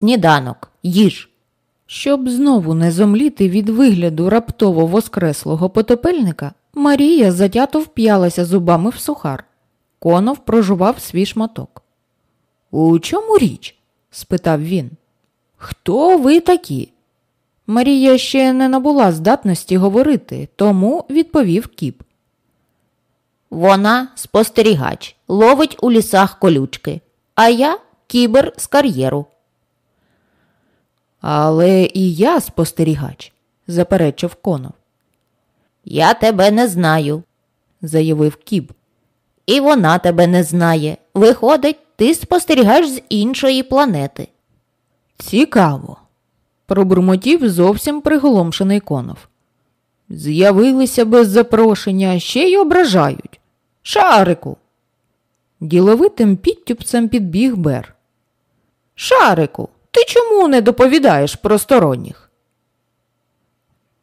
Сніданок, їж. Щоб знову не зомліти від вигляду раптово воскреслого потопельника, Марія затято вп'ялася зубами в сухар. Конов прожував свій шматок. У чому річ? спитав він. Хто ви такі? Марія ще не набула здатності говорити, тому відповів кіп. Вона спостерігач, ловить у лісах колючки, а я кібер з кар'єру. Але і я спостерігач, заперечив конов. Я тебе не знаю, заявив кіб. І вона тебе не знає. Виходить, ти спостерігаєш з іншої планети. Цікаво, пробурмотів зовсім приголомшений конов. З'явилися без запрошення, ще й ображають. Шарику. Діловитим підтюпцем підбіг Бер. Шарику, ти чому не доповідаєш про сторонніх?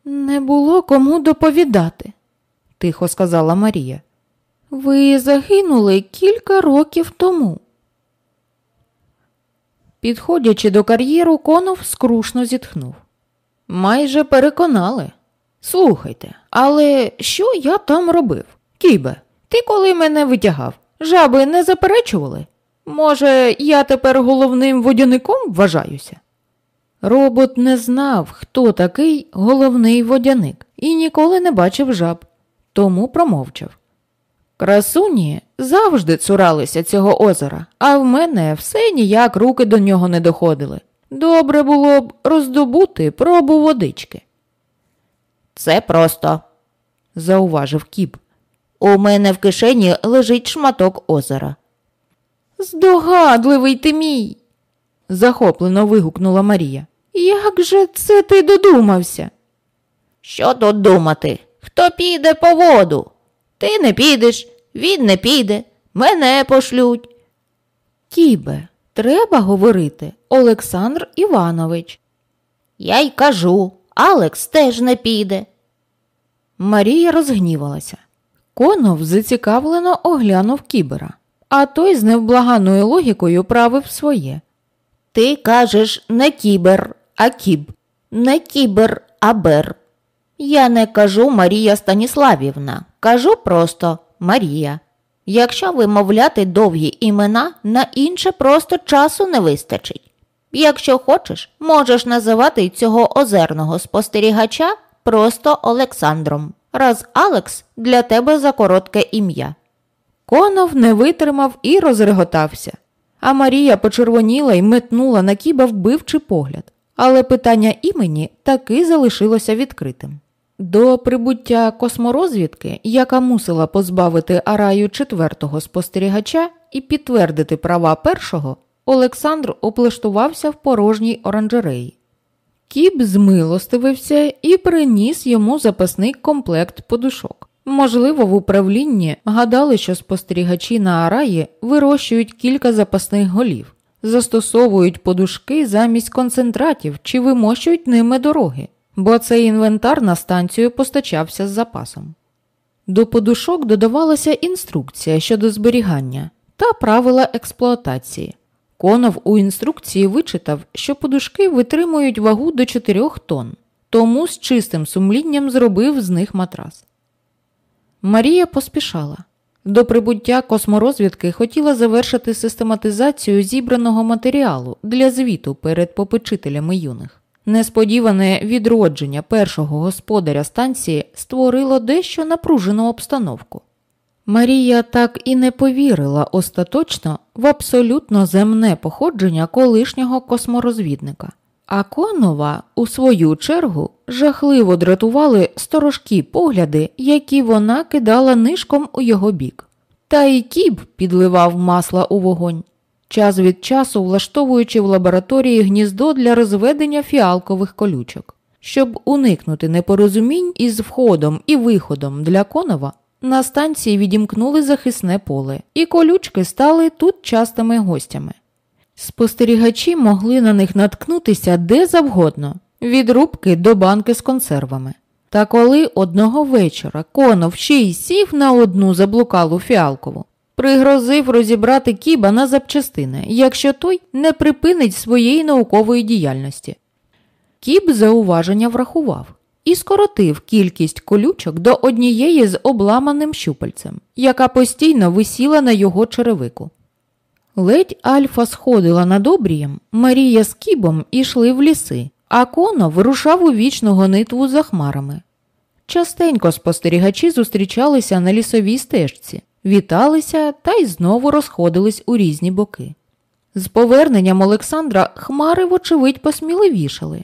Не було кому доповідати, тихо сказала Марія. Ви загинули кілька років тому. Підходячи до кар'єру, конов скрушно зітхнув. Майже переконали. Слухайте, але що я там робив? Кібе, ти коли мене витягав, жаби не заперечували? Може, я тепер головним водяником вважаюся? Робот не знав, хто такий головний водяник, і ніколи не бачив жаб, тому промовчав. Красуні завжди цуралися цього озера, а в мене все ніяк руки до нього не доходили. Добре було б роздобути пробу водички. Це просто, зауважив кіп. У мене в кишені лежить шматок озера. Здогадливий ти мій, захоплено вигукнула Марія. Як же це ти додумався? Що тут думати? Хто піде по воду? Ти не підеш, він не піде, мене пошлють. Кібе, треба говорити, Олександр Іванович. Я й кажу, Алекс теж не піде. Марія розгнівалася. Конов зацікавлено оглянув кібера, а той з невблаганою логікою правив своє. Ти кажеш не кібер, а кіб, не кібер, а бер. Я не кажу Марія Станіславівна, кажу просто Марія. Якщо вимовляти довгі імена, на інше просто часу не вистачить. Якщо хочеш, можеш називати цього озерного спостерігача просто Олександром, раз Алекс для тебе за коротке ім'я. Конов не витримав і розреготався, а Марія почервоніла і метнула на кіба вбивчий погляд, але питання імені таки залишилося відкритим. До прибуття косморозвідки, яка мусила позбавити Араю четвертого спостерігача і підтвердити права першого, Олександр облаштувався в порожній оранжереї. Кіб змилостивився і приніс йому запасний комплект подушок. Можливо, в управлінні гадали, що спостерігачі на Араї вирощують кілька запасних голів, застосовують подушки замість концентратів чи вимощують ними дороги бо цей інвентар на станцію постачався з запасом. До подушок додавалася інструкція щодо зберігання та правила експлуатації. Конов у інструкції вичитав, що подушки витримують вагу до 4 тонн, тому з чистим сумлінням зробив з них матрас. Марія поспішала. До прибуття косморозвідки хотіла завершити систематизацію зібраного матеріалу для звіту перед попечителями юних. Несподіване відродження першого господаря станції створило дещо напружену обстановку. Марія так і не повірила остаточно в абсолютно земне походження колишнього косморозвідника, а Конова, у свою чергу, жахливо дратували сторожкі погляди, які вона кидала нишком у його бік. Та й кіб підливав масла у вогонь час від часу влаштовуючи в лабораторії гніздо для розведення фіалкових колючок. Щоб уникнути непорозумінь із входом і виходом для конова, на станції відімкнули захисне поле, і колючки стали тут частими гостями. Спостерігачі могли на них наткнутися де завгодно, від рубки до банки з консервами. Та коли одного вечора конов ще й сів на одну заблукалу фіалкову, Пригрозив розібрати кіба на запчастини, якщо той не припинить своєї наукової діяльності. Кіб зауваження врахував і скоротив кількість колючок до однієї з обламаним щупальцем, яка постійно висіла на його черевику. Ледь Альфа сходила над обрієм, Марія з кібом ішли в ліси, а коно вирушав у вічну гонитву за хмарами. Частенько спостерігачі зустрічалися на лісовій стежці, віталися та й знову розходились у різні боки. З поверненням Олександра хмари, вочевидь, посміливішали.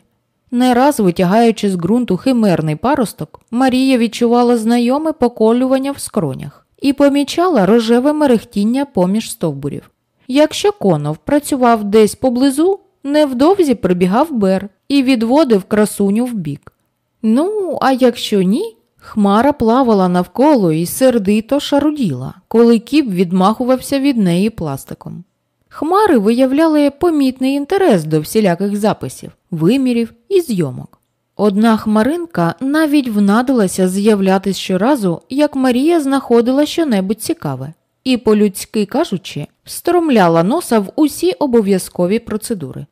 Не раз витягаючи з ґрунту химерний паросток, Марія відчувала знайоме поколювання в скронях і помічала рожеве мерехтіння поміж стовбурів. Якщо конов працював десь поблизу, невдовзі прибігав бер і відводив красуню вбік. Ну, а якщо ні, хмара плавала навколо і сердито шаруділа, коли кіп відмахувався від неї пластиком. Хмари виявляли помітний інтерес до всіляких записів, вимірів і зйомок. Одна хмаринка навіть внадилася з'являтись щоразу, як Марія знаходила щонебудь цікаве, і, по-людськи кажучи, встромляла носа в усі обов'язкові процедури.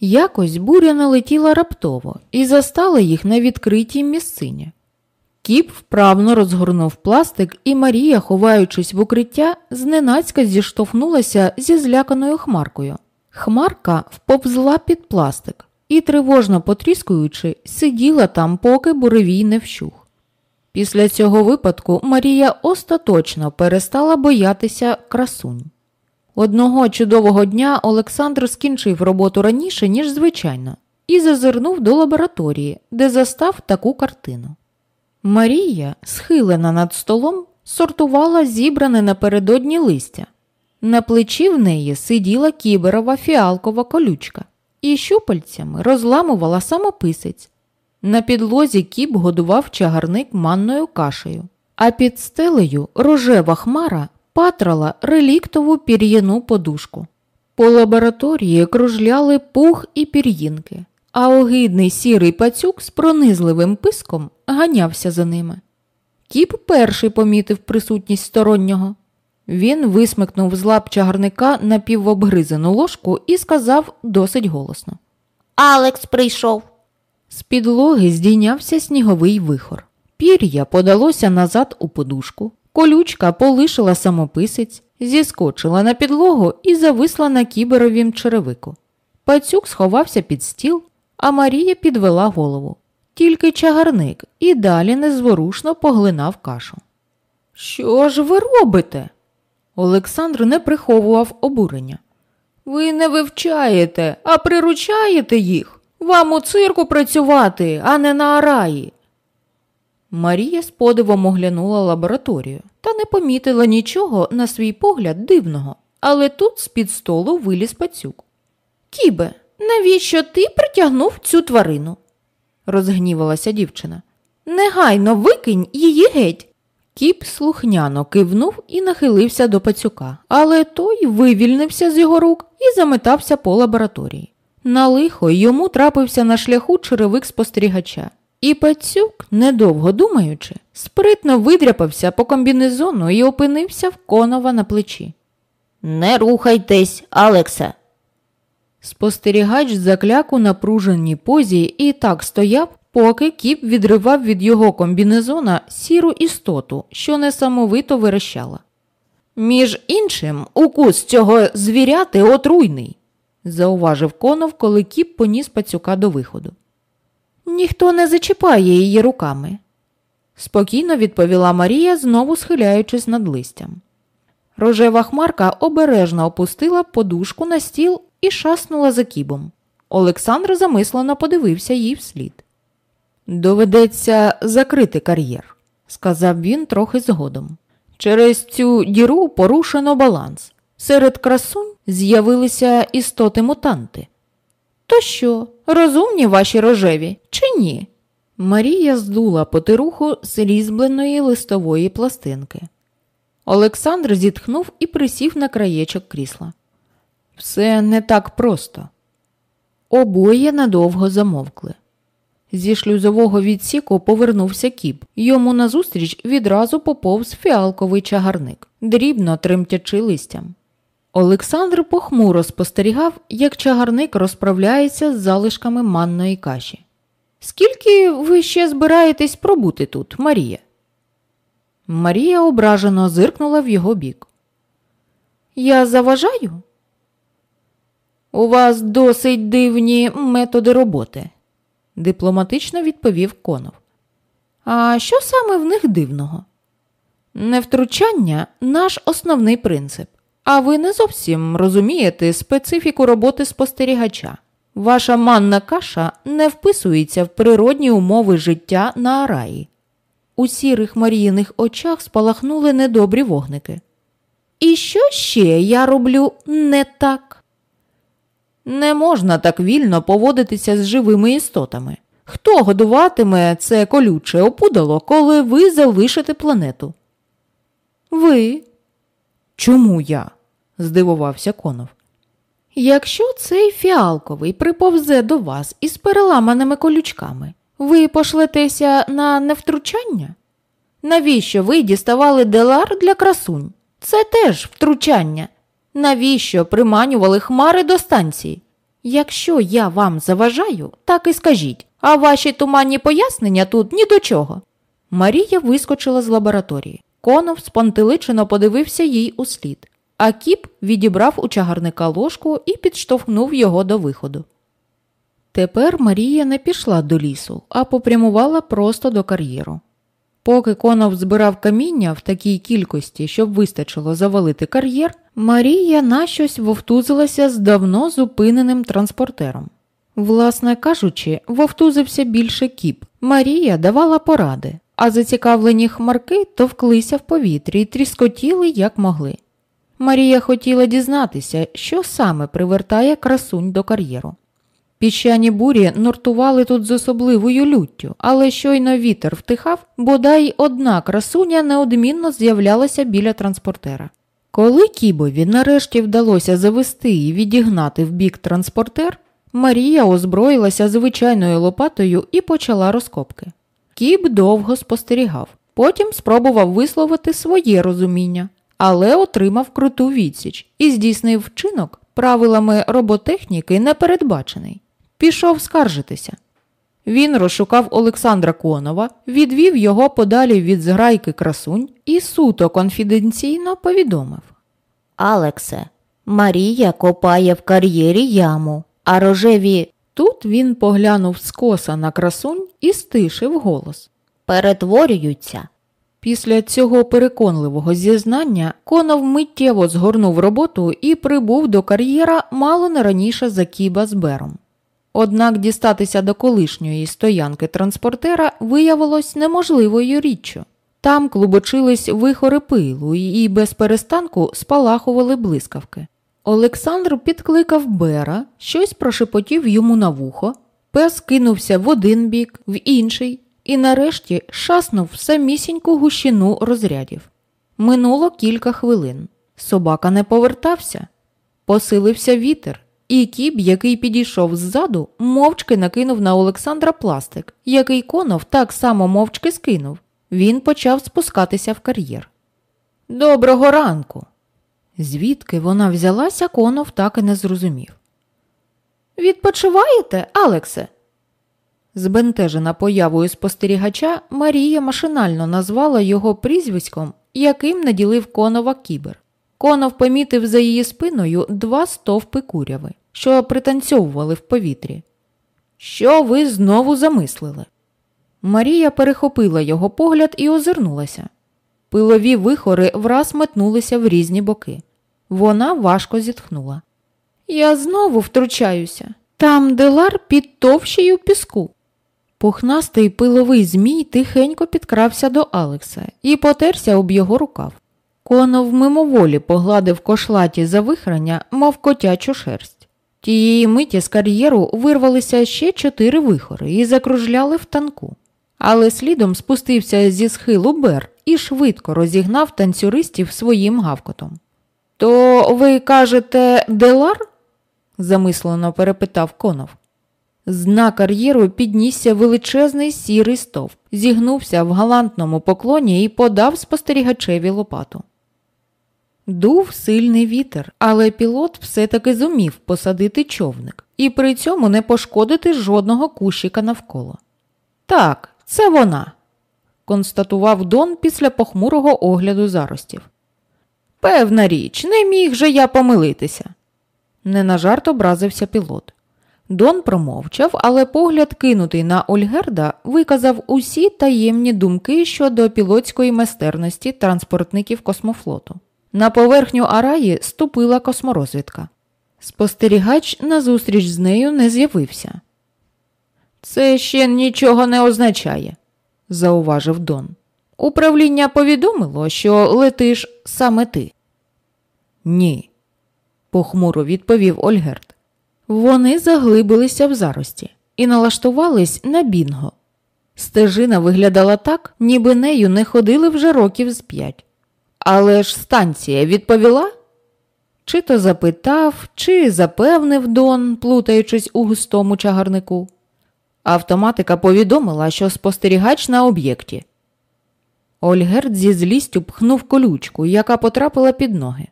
Якось буря налетіла раптово і застала їх на відкритій місцині. Кіп вправно розгорнув пластик, і Марія, ховаючись в укриття, зненацька зіштовхнулася зі зляканою хмаркою. Хмарка вповзла під пластик і, тривожно потріскуючи, сиділа там, поки буревій не вщух. Після цього випадку Марія остаточно перестала боятися красунь. Одного чудового дня Олександр скінчив роботу раніше, ніж звичайно, і зазирнув до лабораторії, де застав таку картину. Марія, схилена над столом, сортувала зібране напередодні листя. На плечі в неї сиділа кіберова фіалкова колючка і щупальцями розламувала самописець. На підлозі кіб годував чагарник манною кашею, а під стелею рожева хмара патрала реліктову пір'їну подушку. По лабораторії кружляли пух і пір'їнки, а огидний сірий пацюк з пронизливим писком ганявся за ними. Кіп перший помітив присутність стороннього. Він висмикнув з лап чагарника напівобгризану ложку і сказав досить голосно Алекс прийшов. З підлоги здійнявся сніговий вихор. Пір'я подалося назад у подушку, колючка полишила самописець, зіскочила на підлогу і зависла на кіберовім черевику. Пацюк сховався під стіл, а Марія підвела голову. Тільки чагарник і далі незворушно поглинав кашу. Що ж ви робите? Олександр не приховував обурення. Ви не вивчаєте, а приручаєте їх. Вам у цирку працювати, а не на араї. Марія з подивом оглянула лабораторію та не помітила нічого на свій погляд дивного, але тут з-під столу виліз пацюк. Кібе, навіщо ти притягнув цю тварину? розгнівалася дівчина. Негайно викинь її геть. Кіп слухняно кивнув і нахилився до пацюка, але той вивільнився з його рук і заметався по лабораторії. На лихо йому трапився на шляху черевик спостерігача. І пацюк, недовго думаючи, спритно видряпався по комбінезону і опинився в конова на плечі. Не рухайтесь, Алексе. Спостерігач закляк у напруженій позі і так стояв, поки кіп відривав від його комбінезона сіру істоту, що несамовито верещала. Між іншим, укус цього звіряти отруйний, зауважив конов, коли кіп поніс пацюка до виходу. Ніхто не зачіпає її руками, спокійно відповіла Марія, знову схиляючись над листям. Рожева хмарка обережно опустила подушку на стіл і шаснула за кібом. Олександр замислено подивився їй вслід. Доведеться закрити кар'єр, сказав він трохи згодом. Через цю діру порушено баланс. Серед красунь з'явилися істоти мутанти. То що, розумні ваші рожеві, чи ні? Марія здула потируху з різьбленої листової пластинки. Олександр зітхнув і присів на краєчок крісла. Все не так просто. Обоє надовго замовкли. Зі шлюзового відсіку повернувся кіп. Йому назустріч відразу поповз фіалковий чагарник, дрібно тремтячи листям. Олександр похмуро спостерігав, як чагарник розправляється з залишками манної каші. Скільки ви ще збираєтесь пробути тут, Марія? Марія ображено зиркнула в його бік. Я заважаю? У вас досить дивні методи роботи, дипломатично відповів Конов. А що саме в них дивного? Невтручання наш основний принцип. А ви не зовсім розумієте специфіку роботи спостерігача. Ваша манна каша не вписується в природні умови життя на араї. У сірих маріїних очах спалахнули недобрі вогники. І що ще я роблю не так? Не можна так вільно поводитися з живими істотами. Хто годуватиме це колюче опудало, коли ви залишите планету? Ви. Чому я? здивувався конов. Якщо цей фіалковий приповзе до вас із переламаними колючками, ви пошлетеся на невтручання? Навіщо ви діставали делар для красунь? Це теж втручання. Навіщо приманювали хмари до станції? Якщо я вам заважаю, так і скажіть, а ваші туманні пояснення тут ні до чого. Марія вискочила з лабораторії. Конов спантеличено подивився їй у слід, а кіп відібрав у чагарника ложку і підштовхнув його до виходу. Тепер Марія не пішла до лісу, а попрямувала просто до кар'єру. Поки конов збирав каміння в такій кількості, щоб вистачило завалити кар'єр, Марія на щось вовтузилася з давно зупиненим транспортером. Власне кажучи, вовтузився більше кіп. Марія давала поради, а зацікавлені хмарки товклися в повітрі і тріскотіли, як могли. Марія хотіла дізнатися, що саме привертає красунь до кар'єру. Піщані бурі нуртували тут з особливою люттю, але щойно вітер втихав, бодай одна красуня неодмінно з'являлася біля транспортера. Коли Кібові нарешті вдалося завести і відігнати в бік транспортер, Марія озброїлася звичайною лопатою і почала розкопки. Кіб довго спостерігав, потім спробував висловити своє розуміння, але отримав круту відсіч і здійснив вчинок правилами роботехніки непередбачений. Пішов скаржитися. Він розшукав Олександра Конова, відвів його подалі від зграйки красунь і суто конфіденційно повідомив. Алексе, Марія копає в кар'єрі яму, а рожеві Тут він поглянув скоса на красунь і стишив голос. перетворюються. Після цього переконливого зізнання Конов миттєво згорнув роботу і прибув до кар'єра мало не раніше за Кіба з Бером. Однак дістатися до колишньої стоянки транспортера виявилось неможливою річчю. Там клубочились вихори пилу і без перестанку спалахували блискавки. Олександр підкликав Бера, щось прошепотів йому на вухо, пес кинувся в один бік, в інший, і нарешті шаснув самісіньку гущину розрядів. Минуло кілька хвилин. Собака не повертався. Посилився вітер, і кіб, який підійшов ззаду, мовчки накинув на Олександра пластик, який конов так само мовчки скинув. Він почав спускатися в кар'єр. Доброго ранку. Звідки вона взялася, конов так і не зрозумів. Відпочиваєте, Алексе? Збентежена появою спостерігача, Марія машинально назвала його прізвиськом, яким наділив конова кібер. Конов помітив за її спиною два стовпи куряви, що пританцьовували в повітрі. Що ви знову замислили? Марія перехопила його погляд і озирнулася. Пилові вихори враз метнулися в різні боки. Вона важко зітхнула. Я знову втручаюся. Там делар під товщею піску. Пухнастий пиловий змій тихенько підкрався до Алекса і потерся об його рукав. Конов мимоволі погладив кошлаті завихрання, мов котячу шерсть. Тієї миті з кар'єру вирвалися ще чотири вихори і закружляли в танку. Але слідом спустився зі схилу Бер і швидко розігнав танцюристів своїм гавкотом. То ви кажете, Делар? замислено перепитав конов. З дна кар'єру піднісся величезний сірий стовп, зігнувся в галантному поклоні і подав спостерігачеві лопату. Дув сильний вітер, але пілот все-таки зумів посадити човник і при цьому не пошкодити жодного кущика навколо. Так, це вона, констатував Дон після похмурого огляду заростів. Певна річ, не міг же я помилитися. Не на жарт образився пілот. Дон промовчав, але погляд, кинутий на Ольгерда, виказав усі таємні думки щодо пілотської майстерності транспортників космофлоту. На поверхню Араї ступила косморозвідка. Спостерігач назустріч з нею не з'явився. Це ще нічого не означає, зауважив Дон. Управління повідомило, що летиш саме ти. Ні, похмуро відповів Ольгерт. Вони заглибилися в зарості і налаштувались на бінго. Стежина виглядала так, ніби нею не ходили вже років з п'ять. Але ж станція відповіла? Чи то запитав, чи запевнив Дон, плутаючись у густому чагарнику. Автоматика повідомила, що спостерігач на об'єкті. Ольгерд зі злістю пхнув колючку, яка потрапила під ноги.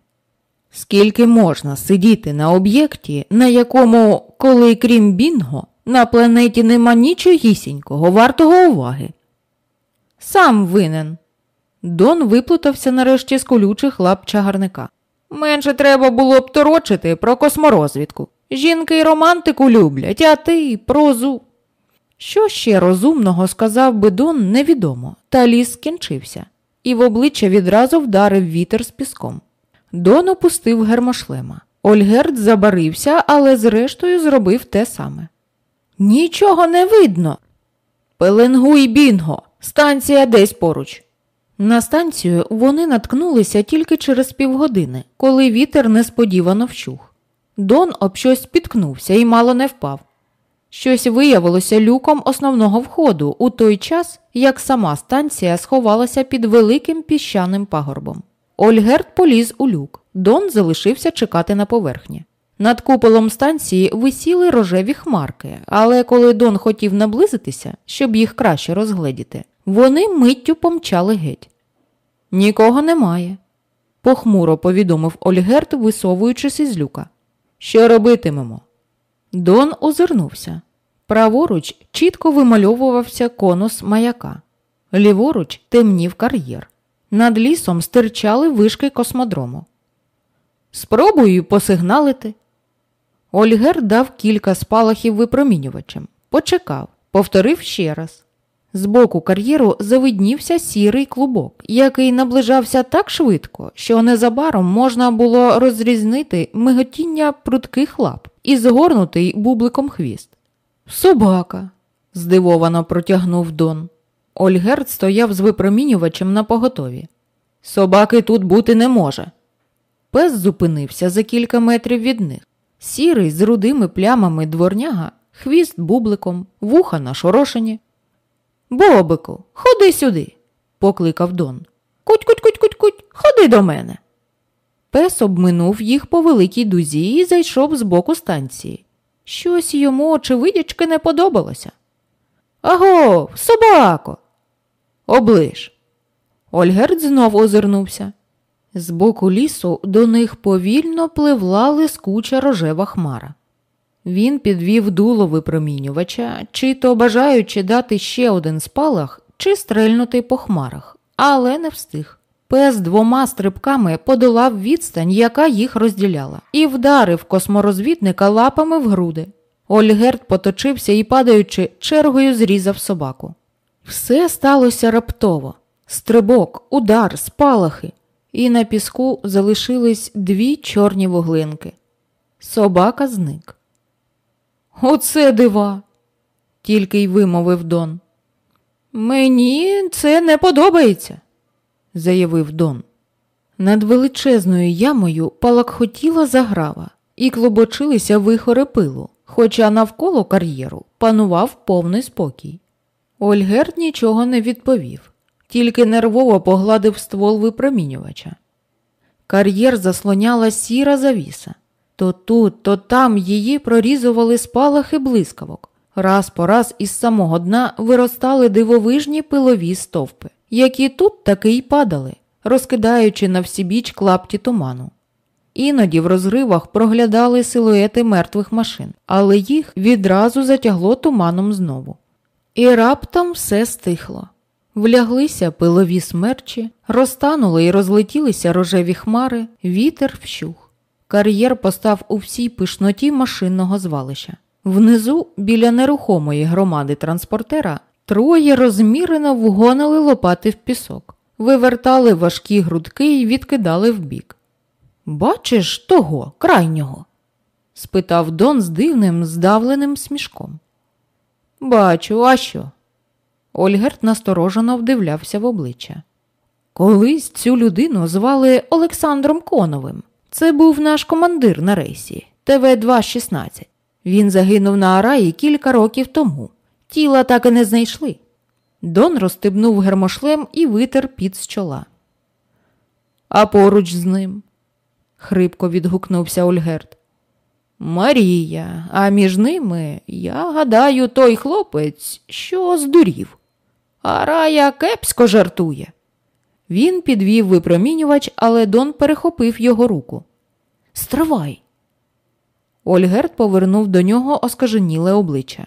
Скільки можна сидіти на об'єкті, на якому, коли крім Бінго, на планеті нема нічогісінького, вартого уваги? Сам винен. Дон виплутався нарешті з колючих лап чагарника. Менше треба було б торочити про косморозвідку. Жінки й романтику люблять, а ти прозу. Що ще розумного сказав би Дон, невідомо, та ліс скінчився, і в обличчя відразу вдарив вітер з піском. Дон опустив гермошлема. Ольгерд забарився, але зрештою зробив те саме. Нічого не видно. Пеленгуй бінго, станція десь поруч. На станцію вони наткнулися тільки через півгодини, коли вітер несподівано вщух. Дон об щось спіткнувся і мало не впав. Щось виявилося люком основного входу у той час, як сама станція сховалася під великим піщаним пагорбом. Ольгерт поліз у люк, Дон залишився чекати на поверхні. Над куполом станції висіли рожеві хмарки, але коли Дон хотів наблизитися, щоб їх краще розгледіти, вони миттю помчали геть. Нікого немає, похмуро повідомив Ольгерт, висовуючись із люка. Що робитимемо? Дон озирнувся. Праворуч чітко вимальовувався конус маяка, ліворуч темнів кар'єр. Над лісом стирчали вишки космодрому. Спробую посигналити. Ольгер дав кілька спалахів випромінювачем. Почекав, повторив ще раз. Збоку кар'єру завиднівся сірий клубок, який наближався так швидко, що незабаром можна було розрізнити миготіння прутких лап і згорнутий бубликом хвіст. Собака, здивовано протягнув Дон. Ольгерт стояв з випромінювачем на поготові. Собаки тут бути не може. Пес зупинився за кілька метрів від них. Сірий з рудими плямами дворняга, хвіст бубликом, вуха нашорошені. Бобику, ходи сюди, покликав Дон. Куть куть куть куть куть, ходи до мене. Пес обминув їх по великій дузі і зайшов з боку станції. Щось йому, очевидячки, не подобалося. Аго, собако. Оближ. Ольгерд знов озирнувся. З боку лісу до них повільно пливла лискуча рожева хмара. Він підвів дуло випромінювача, чи то бажаючи дати ще один спалах, чи стрельнути по хмарах, але не встиг. Пес двома стрибками подолав відстань, яка їх розділяла, і вдарив косморозвідника лапами в груди. Ольгерт поточився і, падаючи, чергою зрізав собаку. Все сталося раптово стрибок, удар, спалахи, і на піску залишились дві чорні вуглинки. Собака зник. Оце дива, тільки й вимовив Дон. Мені це не подобається, заявив Дон. Над величезною ямою палакхотіла заграва і клобочилися вихори пилу, хоча навколо кар'єру панував повний спокій. Ольгерт нічого не відповів, тільки нервово погладив ствол випромінювача. Кар'єр заслоняла сіра завіса. То тут, то там її прорізували спалахи блискавок, Раз по раз із самого дна виростали дивовижні пилові стовпи, які тут таки й падали, розкидаючи на всібіч клапті туману. Іноді в розривах проглядали силуети мертвих машин, але їх відразу затягло туманом знову. І раптом все стихло. Вляглися пилові смерчі, розтанули і розлетілися рожеві хмари, вітер вщух. Кар'єр постав у всій пишноті машинного звалища. Внизу, біля нерухомої громади транспортера, троє розмірено вгонили лопати в пісок, вивертали важкі грудки і відкидали вбік. Бачиш того, крайнього? спитав Дон з дивним, здавленим смішком. Бачу, а що? Ольгерт насторожено вдивлявся в обличчя. Колись цю людину звали Олександром Коновим. Це був наш командир на рейсі ТВ-216. Він загинув на Араї кілька років тому. Тіла так і не знайшли. Дон розстебнув гермошлем і витер під з чола. А поруч з ним, хрипко відгукнувся Ольгерт. Марія, а між ними, я гадаю, той хлопець, що здурів. А рая кепсько жартує. Він підвів випромінювач, але Дон перехопив його руку. Стривай. Ольгерт повернув до нього оскаженіле обличчя.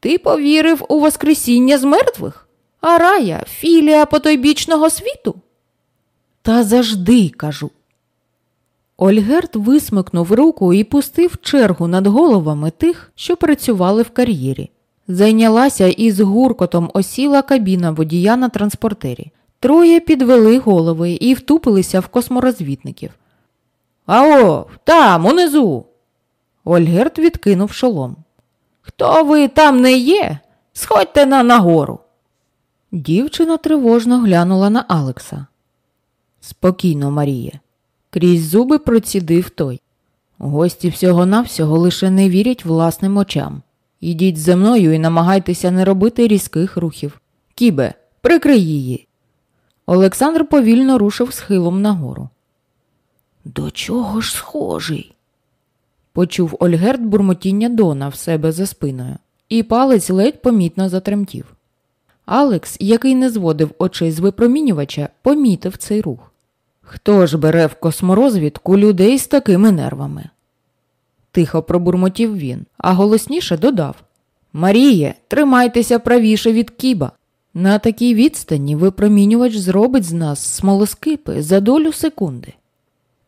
Ти повірив у Воскресіння з мертвих? А рая філія потойбічного світу? Та завжди кажу. Ольгерт висмикнув руку і пустив чергу над головами тих, що працювали в кар'єрі. Зайнялася і з гуркотом осіла кабіна водія на транспортері. Троє підвели голови і втупилися в косморозвідників. Ао, там, унизу. Ольгерт відкинув шолом. Хто ви там не є? Сходьте на нагору. Дівчина тривожно глянула на Алекса. Спокійно, Маріє. Крізь зуби процідив той. Гості всього навсього лише не вірять власним очам. Ідіть зі мною і намагайтеся не робити різких рухів. Кібе, прикрий її. Олександр повільно рушив схилом нагору. До чого ж схожий? Почув Ольгерт бурмотіння Дона в себе за спиною, і палець ледь помітно затремтів. Алекс, який не зводив очей з випромінювача, помітив цей рух. Хто ж бере в косморозвідку людей з такими нервами? Тихо пробурмотів він, а голосніше додав Маріє, тримайтеся правіше від кіба. На такій відстані випромінювач зробить з нас смолоскипи за долю секунди.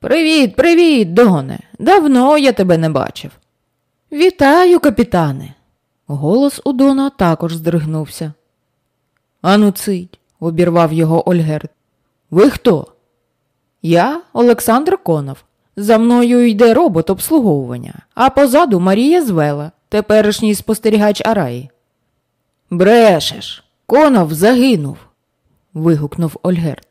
Привіт, привіт, Доне. Давно я тебе не бачив. Вітаю, капітане. Голос у Дона також здригнувся. Ану цить, обірвав його Ольгерт. Ви хто? Я Олександр Конов. За мною йде робот обслуговування, а позаду Марія Звела, теперішній спостерігач Араї. Брешеш, конов загинув. вигукнув Ольгерт.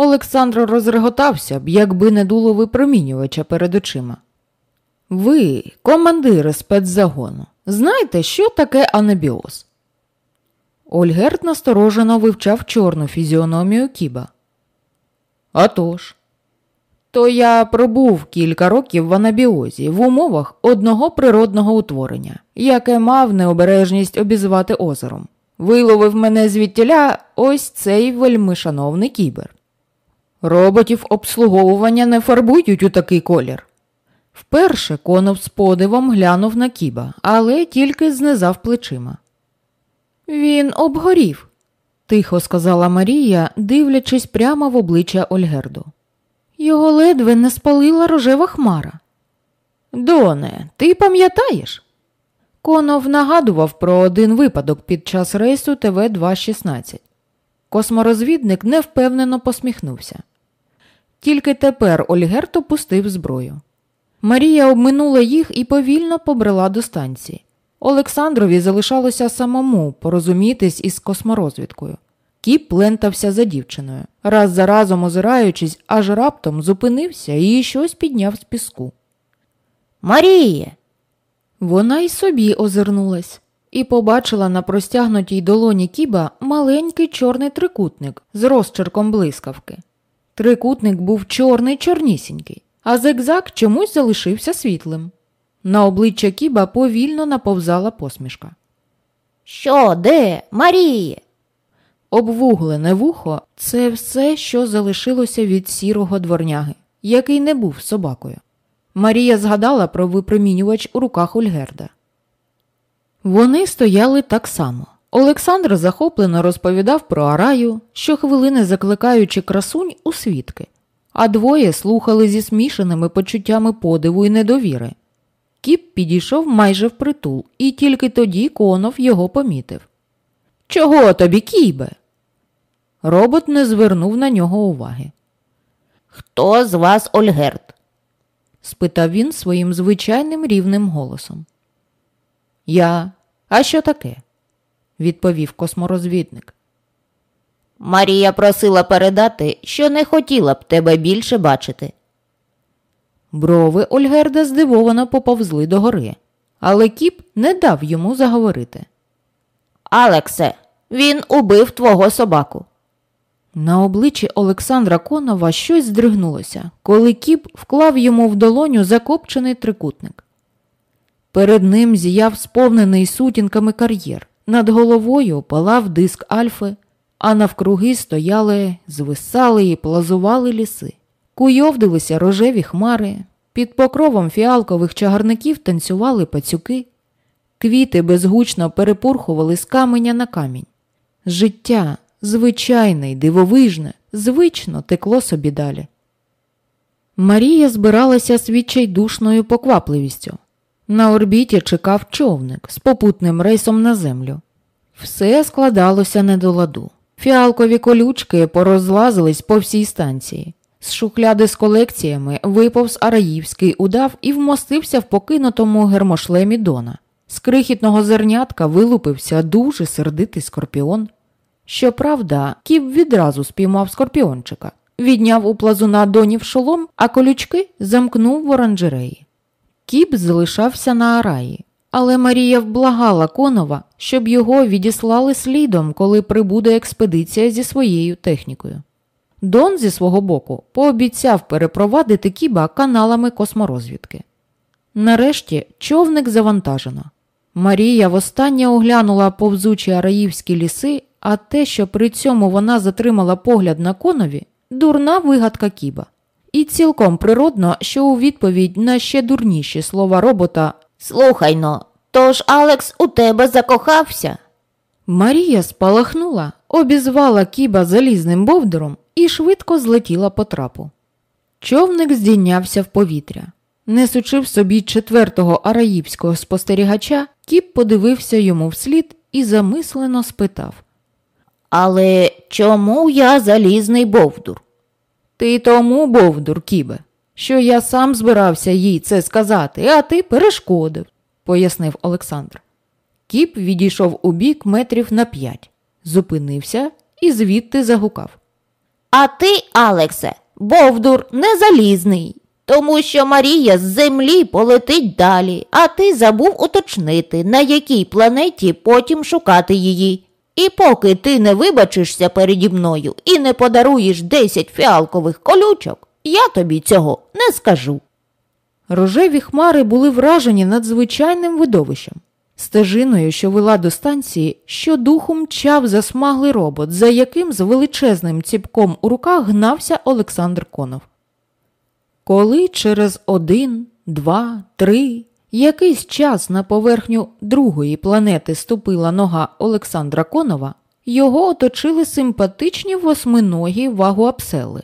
Олександр розреготався б, якби не дуло випромінювача перед очима. Ви, командири спецзагону, знаєте, що таке анабіоз? Ольгерт насторожено вивчав чорну фізіономію Кіба. «А тож, то я пробув кілька років в анабіозі в умовах одного природного утворення, яке мав необережність обізвати озером. Виловив мене звідтіля ось цей вельми шановний кібер. Роботів обслуговування не фарбують у такий колір. Вперше конов з подивом глянув на кіба, але тільки знизав плечима. Він обгорів, тихо сказала Марія, дивлячись прямо в обличчя Ольгерду. Його ледве не спалила рожева хмара. Доне, ти пам'ятаєш? Конов нагадував про один випадок під час рейсу ТВ-216. Косморозвідник невпевнено посміхнувся. Тільки тепер Ольгерт опустив зброю. Марія обминула їх і повільно побрела до станції. Олександрові залишалося самому порозумітись із косморозвідкою. Кіп плентався за дівчиною, раз за разом озираючись, аж раптом зупинився і щось підняв з піску. Маріє. Вона й собі озирнулась і побачила на простягнутій долоні кіба маленький чорний трикутник з розчерком блискавки. Трикутник був чорний чорнісінький, а зигзаг чомусь залишився світлим. На обличчя Кіба повільно наповзала посмішка. Що, де, Маріє? Обвуглене вухо це все, що залишилося від сірого дворняги, який не був собакою. Марія згадала про випромінювач у руках Ольгерда. Вони стояли так само. Олександр захоплено розповідав про Араю, щохвилини закликаючи красунь у свідки, а двоє слухали зі смішаними почуттями подиву і недовіри. Кіп підійшов майже впритул, і тільки тоді конов його помітив. Чого тобі, кібе? Робот не звернув на нього уваги. Хто з вас Ольгерт? спитав він своїм звичайним рівним голосом. Я, а що таке? Відповів косморозвідник. Марія просила передати, що не хотіла б тебе більше бачити. Брови Ольгерда здивовано поповзли догори, але кіп не дав йому заговорити. Алексе, він убив твого собаку. На обличчі Олександра Конова щось здригнулося, коли кіп вклав йому в долоню закопчений трикутник. Перед ним зіяв сповнений сутінками кар'єр. Над головою палав диск альфи, а навкруги стояли, звисали і плазували ліси. Куйовдилися рожеві хмари, під покровом фіалкових чагарників танцювали пацюки, квіти безгучно перепурхували з каменя на камінь. Життя звичайне й дивовижне, звично текло собі далі. Марія збиралася з відчайдушною поквапливістю. На орбіті чекав човник з попутним рейсом на землю. Все складалося не до ладу. Фіалкові колючки порозлазились по всій станції. З шухляди з колекціями виповз Араївський удав і вмостився в покинутому гермошлемі Дона. З крихітного зернятка вилупився дуже сердитий скорпіон. Щоправда, кіп відразу спіймав скорпіончика, відняв у плазуна донів шолом, а колючки замкнув в оранжереї. Кіп залишався на араї, але Марія вблагала Конова, щоб його відіслали слідом, коли прибуде експедиція зі своєю технікою. Дон зі свого боку пообіцяв перепровадити Кіба каналами косморозвідки. Нарешті човник завантажено. Марія востаннє оглянула повзучі араївські ліси, а те, що при цьому вона затримала погляд на конові, дурна вигадка Кіба. І цілком природно, що у відповідь на ще дурніші слова робота Слухай но, тож Алекс у тебе закохався. Марія спалахнула, обізвала кіба залізним бовдером і швидко злетіла по трапу. Човник здійнявся в повітря. Несучи в собі четвертого араїбського спостерігача, кіп подивився йому вслід і замислено спитав Але чому я залізний бовдур? Ти тому, Бовдур, кібе, що я сам збирався їй це сказати, а ти перешкодив, пояснив Олександр. Кіп відійшов у бік метрів на п'ять, зупинився і звідти загукав. А ти, Алексе, бовдур не залізний, тому що Марія з землі полетить далі, а ти забув уточнити, на якій планеті потім шукати її. І поки ти не вибачишся переді мною і не подаруєш десять фіалкових колючок, я тобі цього не скажу. Рожеві хмари були вражені надзвичайним видовищем. Стежиною, що вела до станції, щодуху мчав засмаглий робот, за яким з величезним ціпком у руках гнався Олександр Конов. Коли через один, два, три якийсь час на поверхню другої планети ступила нога Олександра Конова, його оточили симпатичні восьминогі вагуапсели.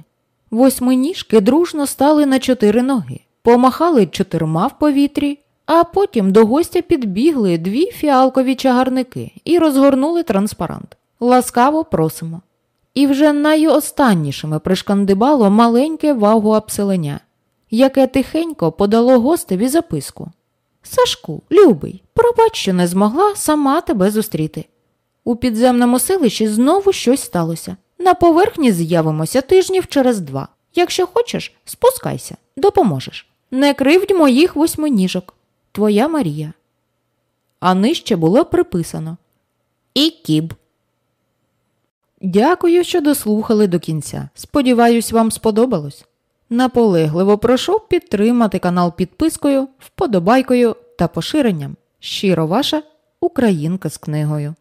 Восьминіжки дружно стали на чотири ноги, помахали чотирма в повітрі, а потім до гостя підбігли дві фіалкові чагарники і розгорнули транспарант. Ласкаво просимо. І вже найостаннішими пришкандибало маленьке вагуапселеня, яке тихенько подало гостеві записку. Сашку, любий, пробач, що не змогла сама тебе зустріти. У підземному селищі знову щось сталося. На поверхні з'явимося тижнів через два. Якщо хочеш, спускайся, допоможеш. Не кривдь моїх восьминіжок. Твоя Марія. А нижче було приписано. І кіб. Дякую, що дослухали до кінця. Сподіваюсь, вам сподобалось. Наполегливо прошу підтримати канал підпискою, вподобайкою та поширенням. Щиро ваша Українка з книгою.